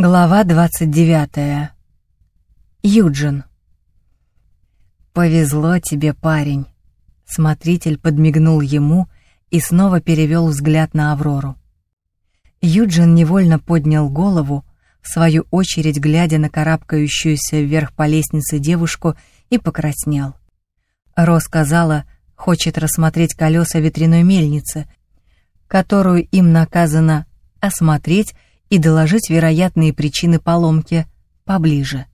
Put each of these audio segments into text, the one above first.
Глава 29. Юджин. «Повезло тебе, парень». Смотритель подмигнул ему и снова перевел взгляд на Аврору. Юджин невольно поднял голову, в свою очередь глядя на карабкающуюся вверх по лестнице девушку, и покраснел. Ро сказала, хочет рассмотреть колеса ветряной мельницы, которую им наказано осмотреть и доложить вероятные причины поломки поближе.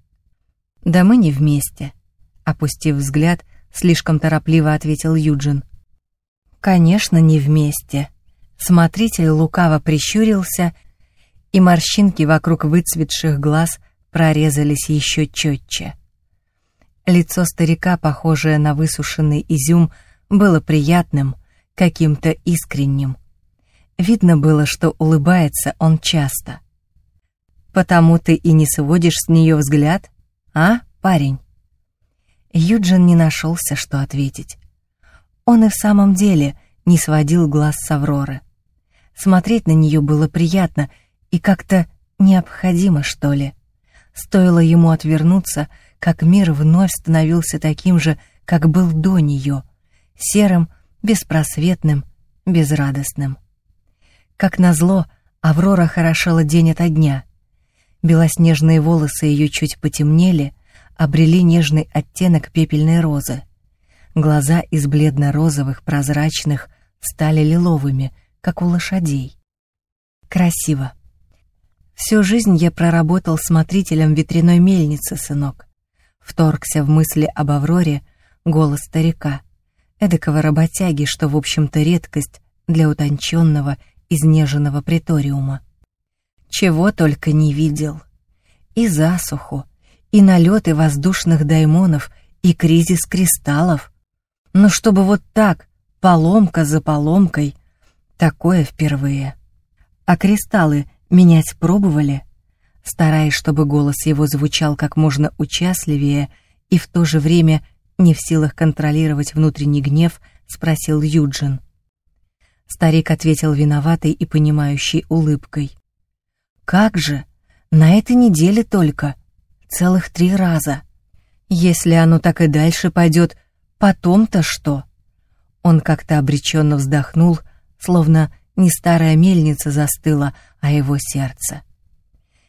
«Да мы не вместе», — опустив взгляд, слишком торопливо ответил Юджин. «Конечно, не вместе». Смотритель лукаво прищурился, и морщинки вокруг выцветших глаз прорезались еще четче. Лицо старика, похожее на высушенный изюм, было приятным, каким-то искренним. Видно было, что улыбается он часто. «Потому ты и не сводишь с нее взгляд, а, парень?» Юджин не нашелся, что ответить. Он и в самом деле не сводил глаз с Авроры. Смотреть на нее было приятно и как-то необходимо, что ли. Стоило ему отвернуться, как мир вновь становился таким же, как был до нее, серым, беспросветным, безрадостным. Как назло, Аврора хорошела день ото дня. Белоснежные волосы ее чуть потемнели, обрели нежный оттенок пепельной розы. Глаза из бледно-розовых, прозрачных, стали лиловыми, как у лошадей. Красиво. Всю жизнь я проработал смотрителем ветряной мельницы, сынок. Вторгся в мысли об Авроре голос старика, эдакого работяги, что, в общем-то, редкость для утонченного изнеженного приториума. Чего только не видел. И засуху, и налеты воздушных даймонов, и кризис кристаллов. Но чтобы вот так, поломка за поломкой, такое впервые. А кристаллы менять пробовали? Стараясь, чтобы голос его звучал как можно участливее и в то же время не в силах контролировать внутренний гнев, спросил Юджин. Старик ответил виноватой и понимающей улыбкой. «Как же? На этой неделе только. Целых три раза. Если оно так и дальше пойдет, потом-то что?» Он как-то обреченно вздохнул, словно не старая мельница застыла, а его сердце.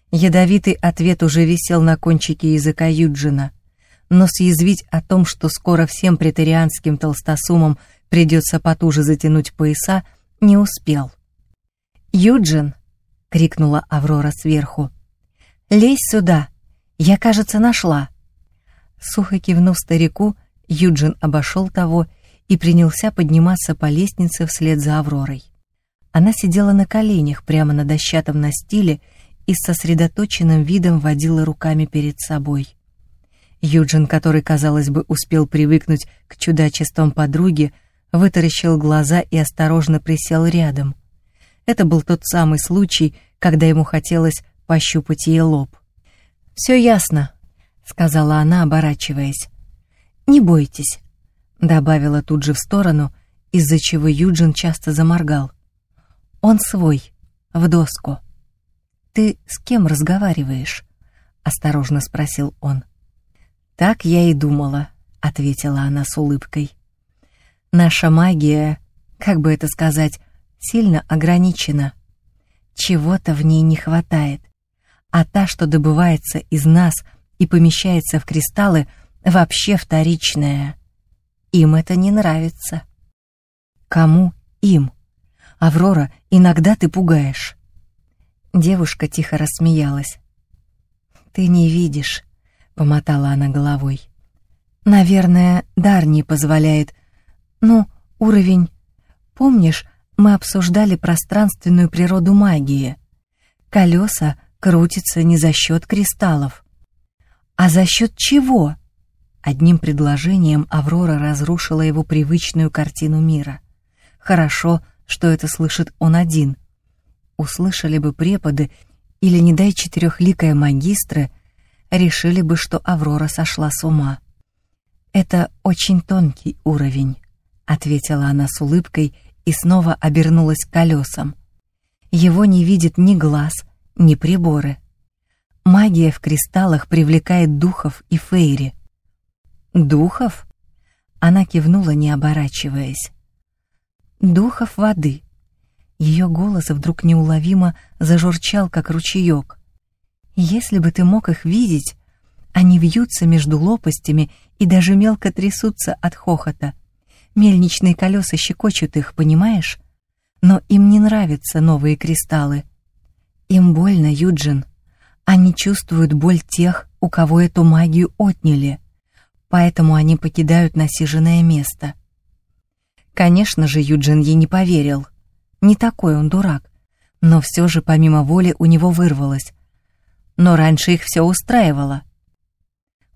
Ядовитый ответ уже висел на кончике языка Юджина, но съязвить о том, что скоро всем претерианским толстосумам придется потуже затянуть пояса, не успел. «Юджин!» — крикнула Аврора сверху. «Лезь сюда! Я, кажется, нашла!» Сухо кивнув старику, Юджин обошел того и принялся подниматься по лестнице вслед за Авророй. Она сидела на коленях прямо на дощатом настиле и с сосредоточенным видом водила руками перед собой. Юджин, который, казалось бы, успел привыкнуть к чудачествам подруги, вытаращил глаза и осторожно присел рядом. Это был тот самый случай, когда ему хотелось пощупать ей лоб. «Все ясно», — сказала она, оборачиваясь. «Не бойтесь», — добавила тут же в сторону, из-за чего Юджин часто заморгал. «Он свой, в доску». «Ты с кем разговариваешь?» — осторожно спросил он. «Так я и думала», — ответила она с улыбкой. «Наша магия, как бы это сказать, сильно ограничена. Чего-то в ней не хватает, а та, что добывается из нас и помещается в кристаллы, вообще вторичная. Им это не нравится». «Кому им?» «Аврора, иногда ты пугаешь». Девушка тихо рассмеялась. «Ты не видишь», — помотала она головой. «Наверное, дар не позволяет. Ну, уровень... Помнишь, мы обсуждали пространственную природу магии? Колеса крутятся не за счет кристаллов. А за счет чего?» Одним предложением Аврора разрушила его привычную картину мира. Хорошо, что это слышит он один. Услышали бы преподы или, не дай четырехликая магистра, решили бы, что Аврора сошла с ума. «Это очень тонкий уровень», — ответила она с улыбкой и снова обернулась к колесам. «Его не видит ни глаз, ни приборы. Магия в кристаллах привлекает духов и фейри. Духов? Она кивнула, не оборачиваясь. Духов воды. Ее голос вдруг неуловимо зажурчал, как ручеек. Если бы ты мог их видеть, они вьются между лопастями и даже мелко трясутся от хохота. Мельничные колеса щекочут их, понимаешь? Но им не нравятся новые кристаллы. Им больно, Юджин. Они чувствуют боль тех, у кого эту магию отняли. Поэтому они покидают насиженное место. Конечно же, Юджин ей не поверил. Не такой он дурак. Но все же помимо воли у него вырвалось. Но раньше их все устраивало.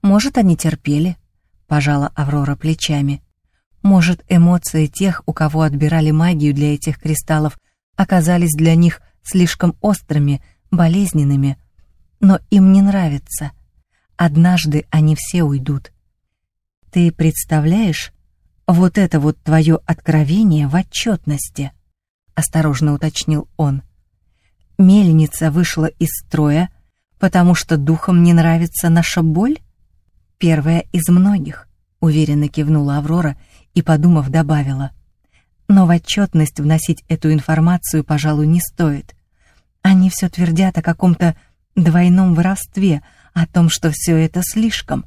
Может, они терпели, пожала Аврора плечами. Может, эмоции тех, у кого отбирали магию для этих кристаллов, оказались для них слишком острыми, болезненными, но им не нравится. Однажды они все уйдут. Ты представляешь, вот это вот твое откровение в отчетности, осторожно уточнил он. Мельница вышла из строя, потому что духом не нравится наша боль? Первая из многих, уверенно кивнула Аврора и, подумав, добавила. Но в отчетность вносить эту информацию, пожалуй, не стоит. Они все твердят о каком-то двойном воровстве, о том, что все это слишком.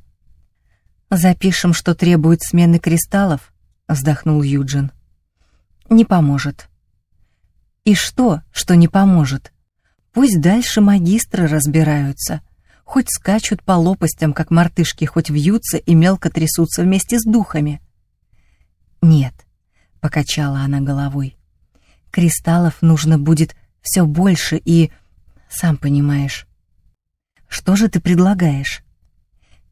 «Запишем, что требует смены кристаллов», — вздохнул Юджин. «Не поможет». «И что, что не поможет? Пусть дальше магистры разбираются, хоть скачут по лопастям, как мартышки, хоть вьются и мелко трясутся вместе с духами». «Нет», — покачала она головой, — «кристаллов нужно будет все больше и, сам понимаешь, что же ты предлагаешь?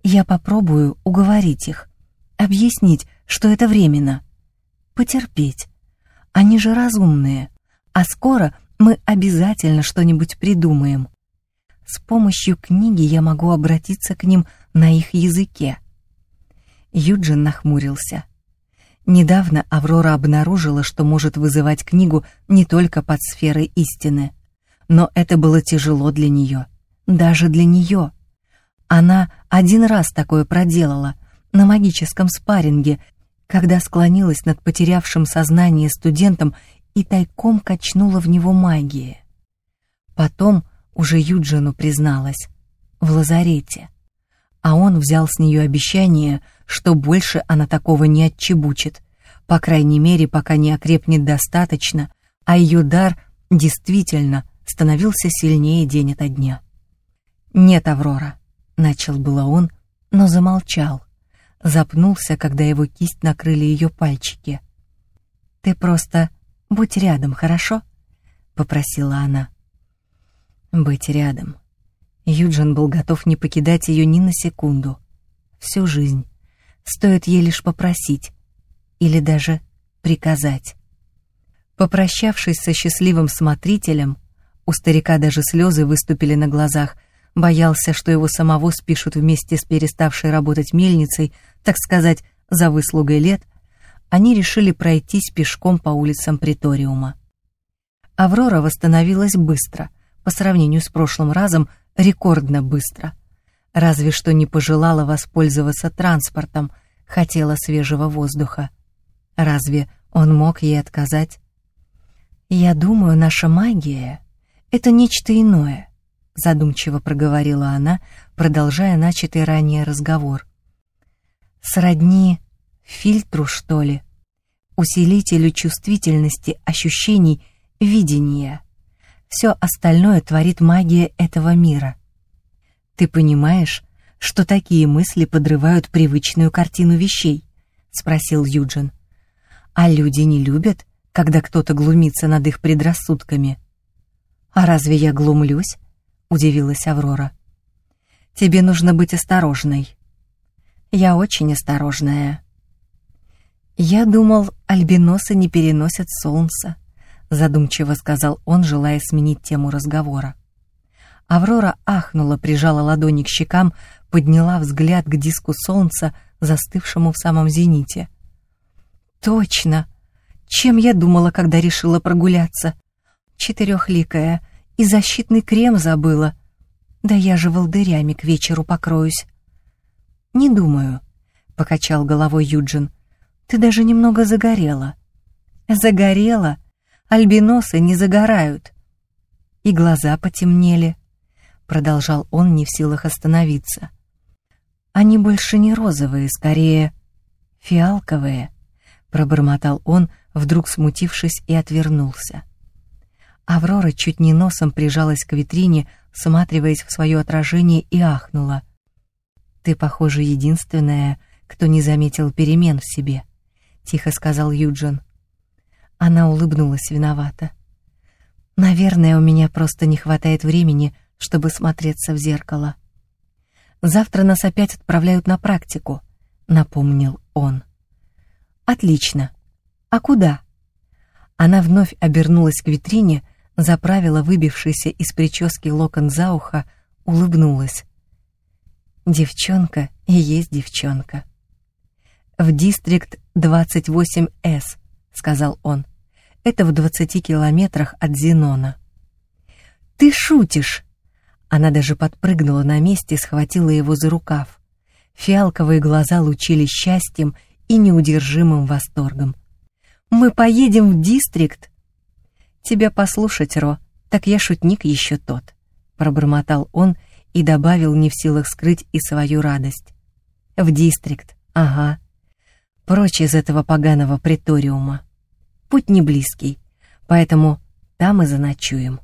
Я попробую уговорить их, объяснить, что это временно. Потерпеть. Они же разумные, а скоро мы обязательно что-нибудь придумаем. С помощью книги я могу обратиться к ним на их языке. Юджин нахмурился. Недавно Аврора обнаружила, что может вызывать книгу не только под сферой истины. Но это было тяжело для нее даже для нее. Она один раз такое проделала, на магическом спарринге, когда склонилась над потерявшим сознание студентом и тайком качнула в него магии. Потом уже Юджину призналась, в лазарете. А он взял с нее обещание, что больше она такого не отчебучит, по крайней мере, пока не окрепнет достаточно, а ее дар действительно становился сильнее день ото дня. «Нет, Аврора», — начал было он, но замолчал, запнулся, когда его кисть накрыли ее пальчики. «Ты просто будь рядом, хорошо?» — попросила она. «Быть рядом». Юджин был готов не покидать ее ни на секунду. Всю жизнь. Стоит ей лишь попросить. Или даже приказать. Попрощавшись со счастливым смотрителем, у старика даже слезы выступили на глазах — боялся, что его самого спишут вместе с переставшей работать мельницей, так сказать, за выслугой лет, они решили пройтись пешком по улицам Приториума. Аврора восстановилась быстро, по сравнению с прошлым разом рекордно быстро. Разве что не пожелала воспользоваться транспортом, хотела свежего воздуха. Разве он мог ей отказать? «Я думаю, наша магия — это нечто иное задумчиво проговорила она, продолжая начатый ранее разговор. Сродни фильтру, что ли, усилителю чувствительности ощущений, видения. Все остальное творит магия этого мира. Ты понимаешь, что такие мысли подрывают привычную картину вещей? спросил Юджин. А люди не любят, когда кто-то глумится над их предрассудками. А разве я глумлюсь? удивилась Аврора. Тебе нужно быть осторожной. Я очень осторожная. Я думал, альбиносы не переносят солнца, задумчиво сказал он, желая сменить тему разговора. Аврора ахнула, прижала ладони к щекам, подняла взгляд к диску солнца, застывшему в самом зените. Точно. Чем я думала, когда решила прогуляться? Четырехликая, и защитный крем забыла. Да я же волдырями к вечеру покроюсь. Не думаю, покачал головой Юджин. Ты даже немного загорела. Загорела? Альбиносы не загорают. И глаза потемнели, продолжал он, не в силах остановиться. Они больше не розовые, скорее фиалковые, пробормотал он, вдруг смутившись и отвернулся. Аврора чуть не носом прижалась к витрине, всматриваясь в свое отражение и ахнула. «Ты, похоже, единственная, кто не заметил перемен в себе», — тихо сказал Юджин. Она улыбнулась виновато. «Наверное, у меня просто не хватает времени, чтобы смотреться в зеркало. Завтра нас опять отправляют на практику», — напомнил он. «Отлично. А куда?» Она вновь обернулась к витрине, заправила выбившийся из прически локон за ухо, улыбнулась. «Девчонка и есть девчонка». «В дистрикт 28С», — сказал он. Это в двадцати километрах от Зенона. «Ты шутишь!» Она даже подпрыгнула на месте и схватила его за рукав. Фиалковые глаза лучились счастьем и неудержимым восторгом. «Мы поедем в Дистрикт!» «Тебя послушать, Ро, так я шутник еще тот», — пробормотал он и добавил не в силах скрыть и свою радость. «В Дистрикт, ага. Прочь из этого поганого приториума» путь не близкий, поэтому там и заночуем.